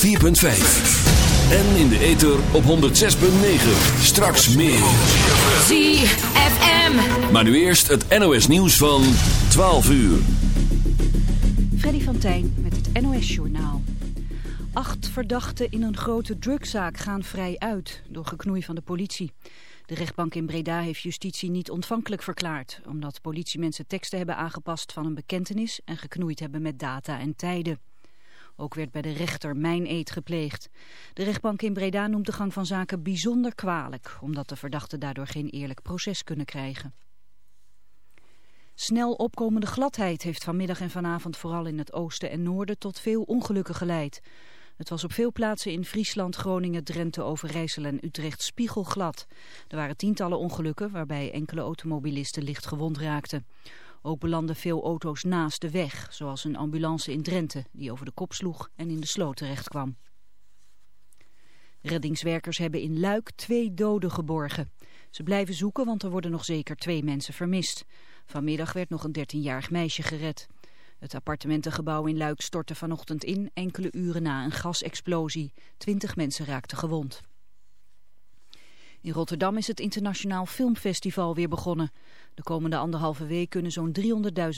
104.5. En in de ether op 106.9. Straks meer. ZFM. Maar nu eerst het NOS nieuws van 12 uur. Freddy van Tijn met het NOS-journaal. Acht verdachten in een grote drugzaak gaan vrij uit door geknoei van de politie. De rechtbank in Breda heeft justitie niet ontvankelijk verklaard... omdat politiemensen teksten hebben aangepast van een bekentenis... en geknoeid hebben met data en tijden. Ook werd bij de rechter mijn eed gepleegd. De rechtbank in Breda noemt de gang van zaken bijzonder kwalijk... omdat de verdachten daardoor geen eerlijk proces kunnen krijgen. Snel opkomende gladheid heeft vanmiddag en vanavond vooral in het oosten en noorden tot veel ongelukken geleid. Het was op veel plaatsen in Friesland, Groningen, Drenthe, Overijssel en Utrecht spiegelglad. Er waren tientallen ongelukken waarbij enkele automobilisten licht gewond raakten. Ook belanden veel auto's naast de weg, zoals een ambulance in Drenthe die over de kop sloeg en in de sloot terecht kwam. Reddingswerkers hebben in Luik twee doden geborgen. Ze blijven zoeken, want er worden nog zeker twee mensen vermist. Vanmiddag werd nog een 13-jarig meisje gered. Het appartementengebouw in Luik stortte vanochtend in, enkele uren na een gasexplosie. Twintig mensen raakten gewond. In Rotterdam is het Internationaal Filmfestival weer begonnen. De komende anderhalve week kunnen zo'n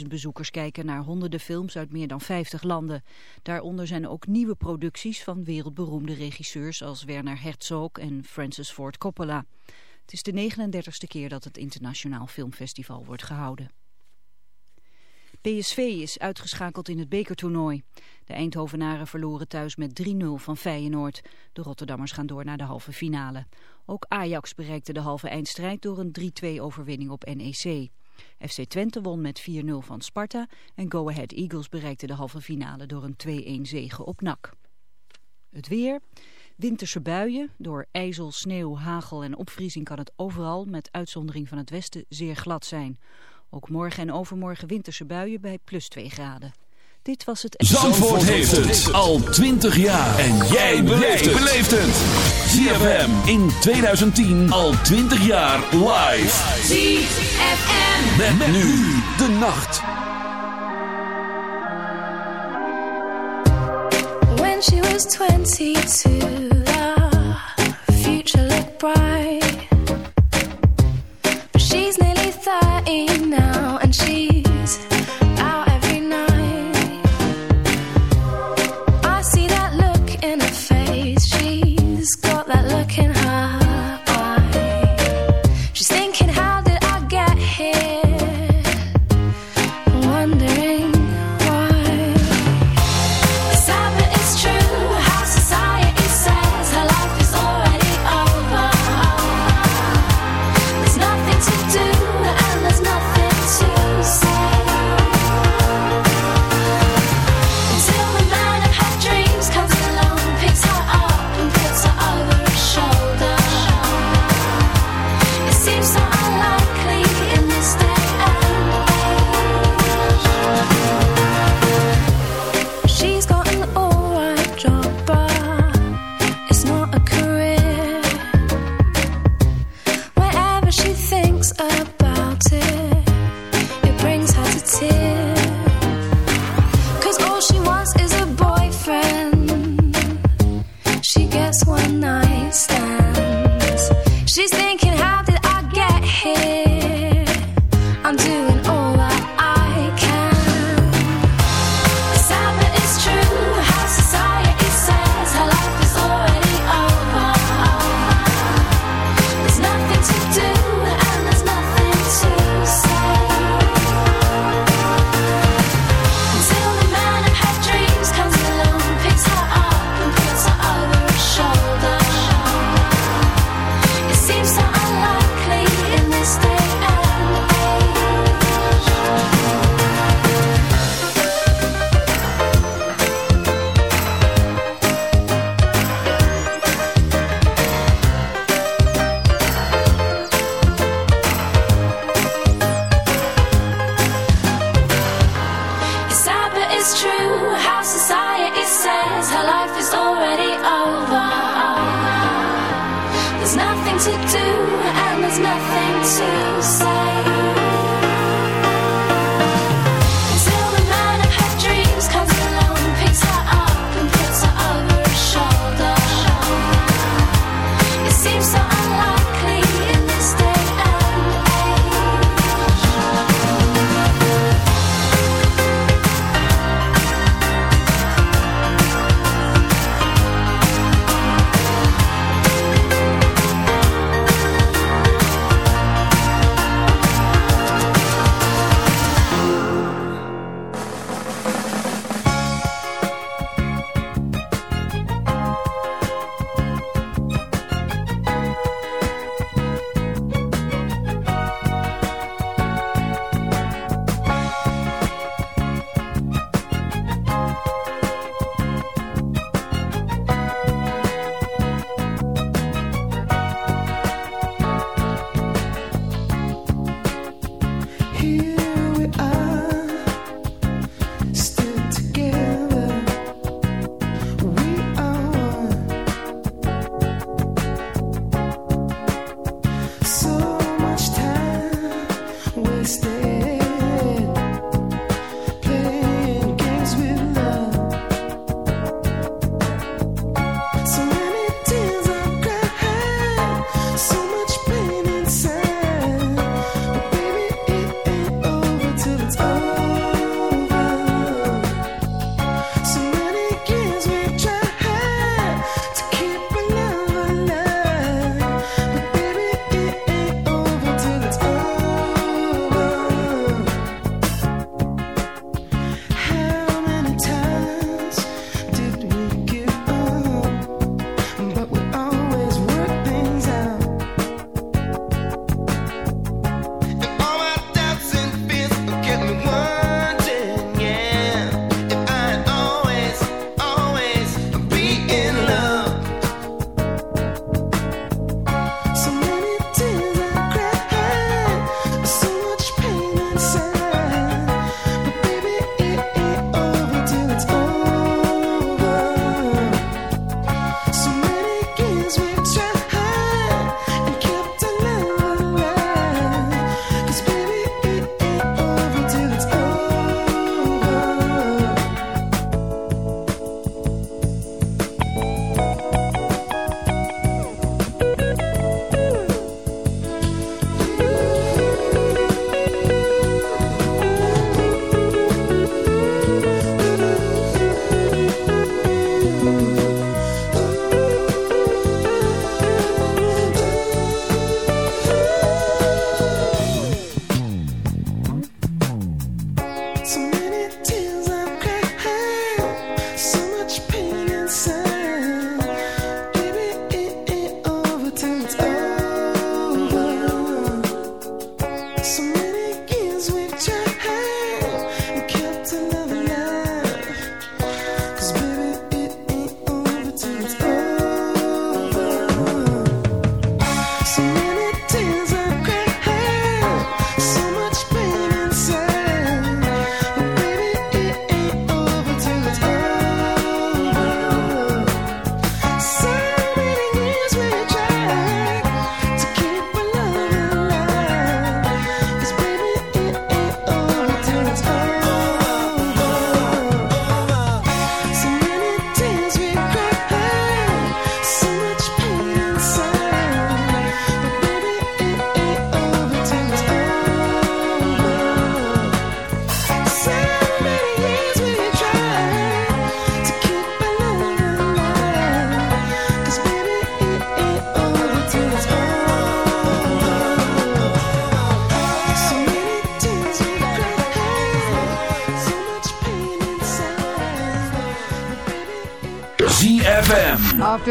300.000 bezoekers kijken naar honderden films uit meer dan 50 landen. Daaronder zijn ook nieuwe producties van wereldberoemde regisseurs als Werner Herzog en Francis Ford Coppola. Het is de 39ste keer dat het Internationaal Filmfestival wordt gehouden. PSV is uitgeschakeld in het bekertoernooi. De Eindhovenaren verloren thuis met 3-0 van Feyenoord. De Rotterdammers gaan door naar de halve finale. Ook Ajax bereikte de halve eindstrijd door een 3-2 overwinning op NEC. FC Twente won met 4-0 van Sparta en Go Ahead Eagles bereikte de halve finale door een 2-1 zege op NAC. Het weer... Winterse buien, door ijzel, sneeuw, hagel en opvriezing kan het overal, met uitzondering van het westen, zeer glad zijn. Ook morgen en overmorgen winterse buien bij plus 2 graden. Dit was het... Zandvoort heeft het al 20 jaar. En jij beleeft het. ZFM in 2010 al 20 jaar live. ZFM. Met, met nu de nacht. When she was 22, the future looked bright. 30 now, and she's it's true how society says her life is already over.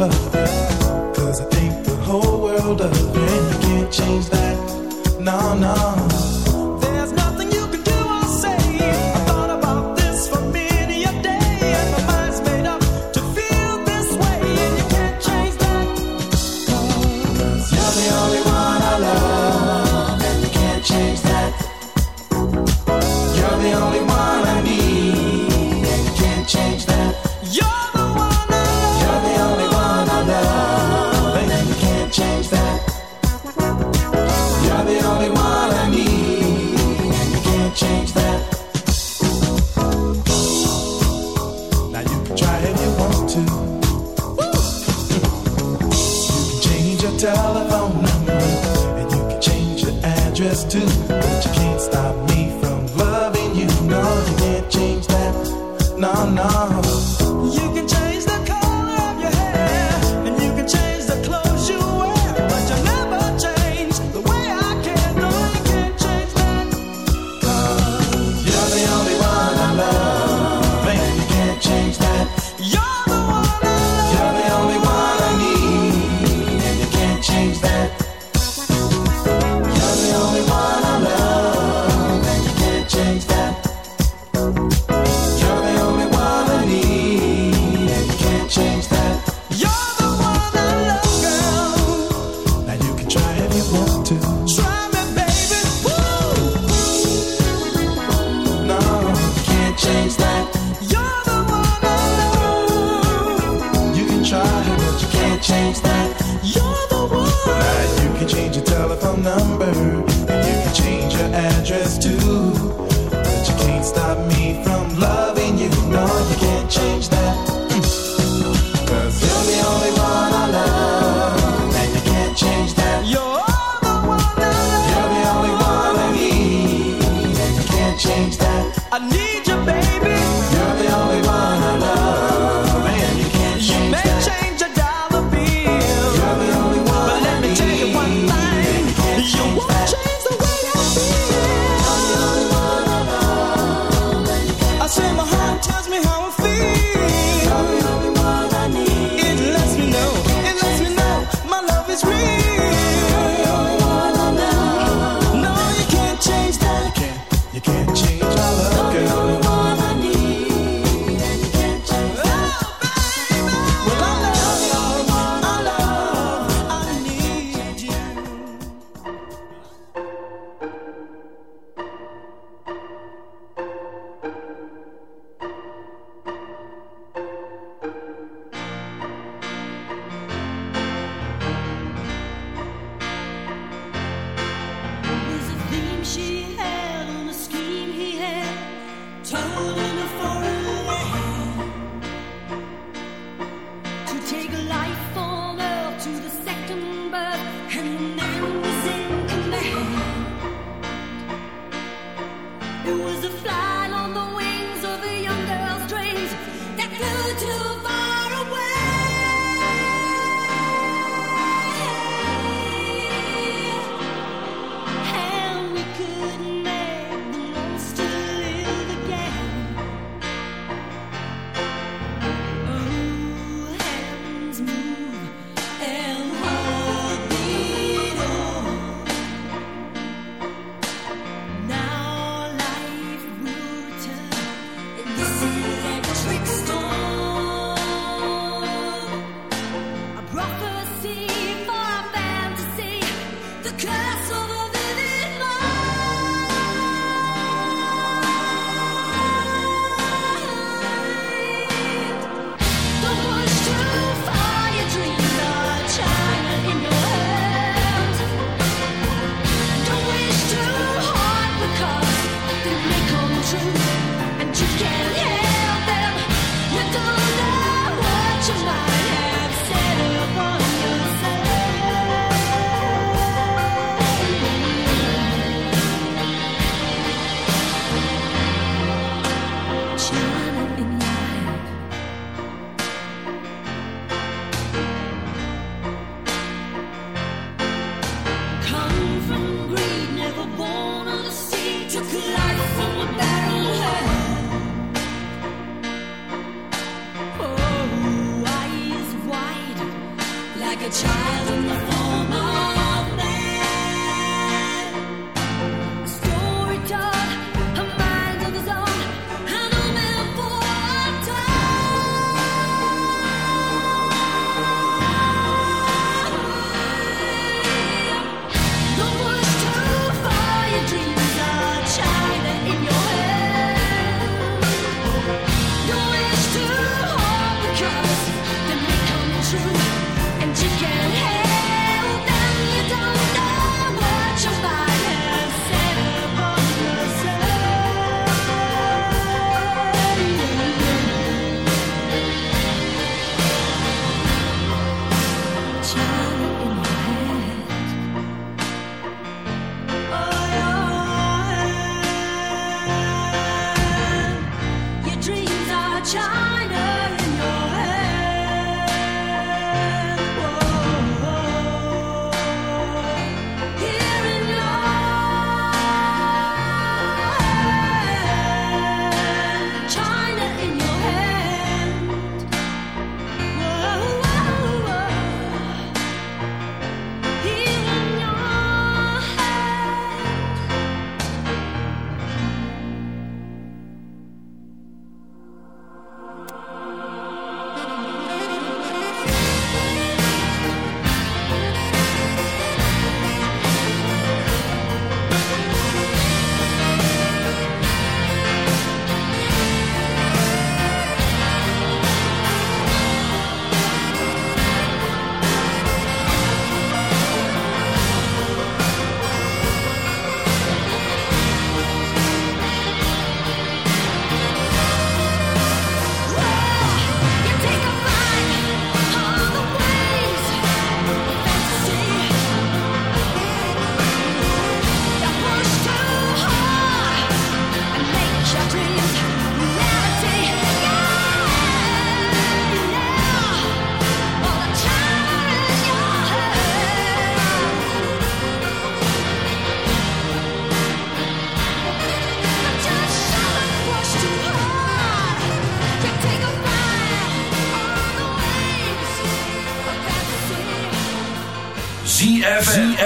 Always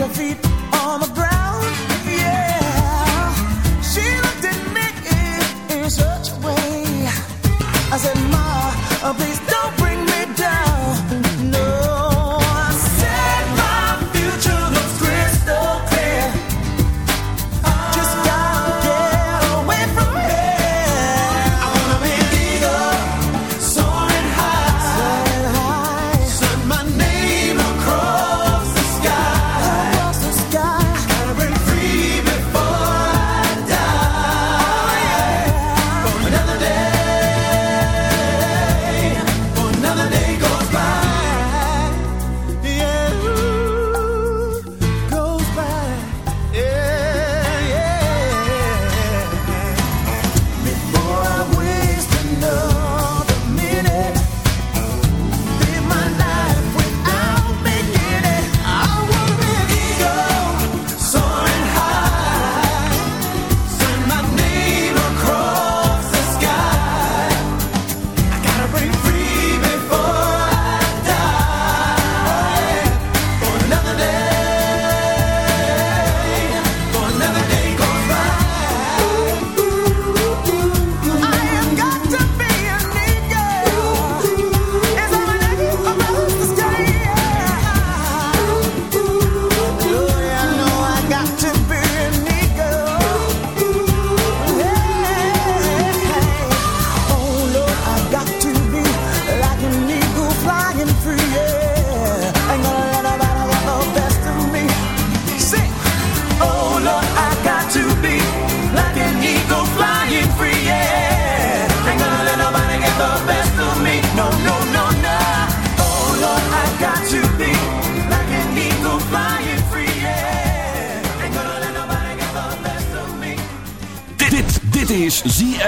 your feet.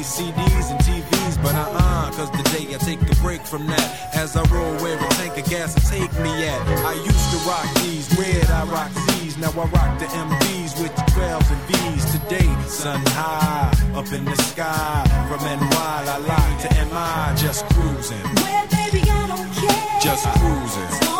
Movies, CDs, and TVs. But uh-uh, cause today I take a break from that. As I roll where a tank of gas will take me at. I used to rock these, red I rock these, Now I rock the MVs with the 12s and V's. Today, sun high, up in the sky. From NY, I lie to MI, just cruising. Well, baby, I don't care. Just cruising.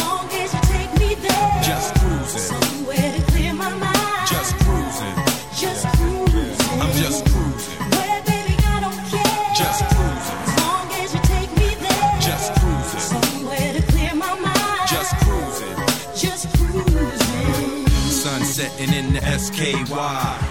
setting in the SKY.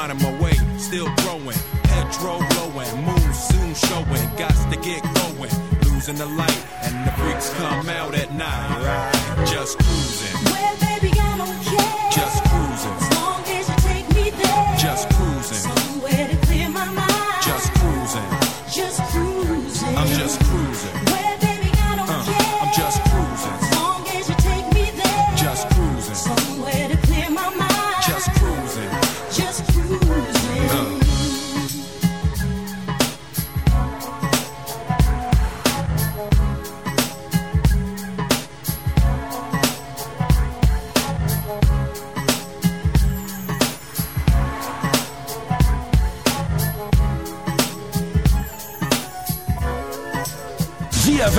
finding my way, still growing. Petrol blowing, moon soon showing. Got to get going. Losing the light, and the freaks come out at night. Just cruising, Well, baby, I don't care. just cruising, As long as you take me there. just cruising,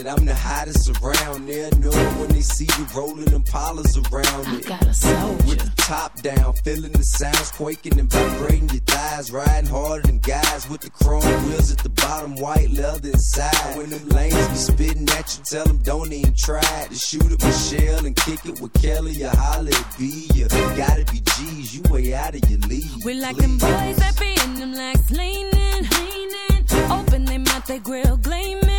It, I'm the hottest around there. Know when they see you rolling them polars around I it. got a soldier. With the top down, feeling the sounds quaking and vibrating your thighs, riding harder than guys with the chrome wheels at the bottom, white leather inside. When them lanes be spitting at you, tell them don't even try to shoot at Michelle and kick it with Kelly or holla at B. You gotta be G's, you way out of your league. We like them boys that be in them legs leaning, leaning. Open them mouth, they grill gleaming.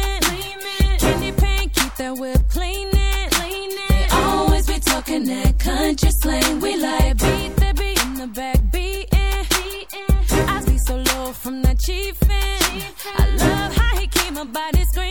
Candy paint, keep that whip cleaning, cleaning. They always be talking that country slang. We like beat that be in the back beating, beating. I be so low from that chiefin'. I love how he keep my body screaming,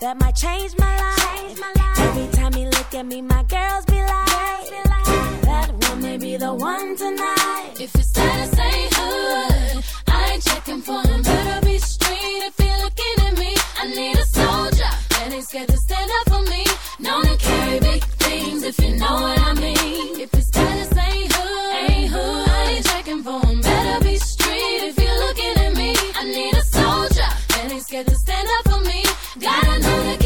That might change my life. Every time he look at me, my girls be like, that one may be the one tonight. If it's status ain't hood, I ain't checking for 'em. Better be straight if you're looking at me. I need a soldier that ain't scared to stand up for me. Known to carry big things if you know what I mean. If it's status ain't hood, ain't hood, I ain't checking for 'em. Better be straight if you're looking at me. I need a soldier that ain't scared to stand up for me. Gotta know to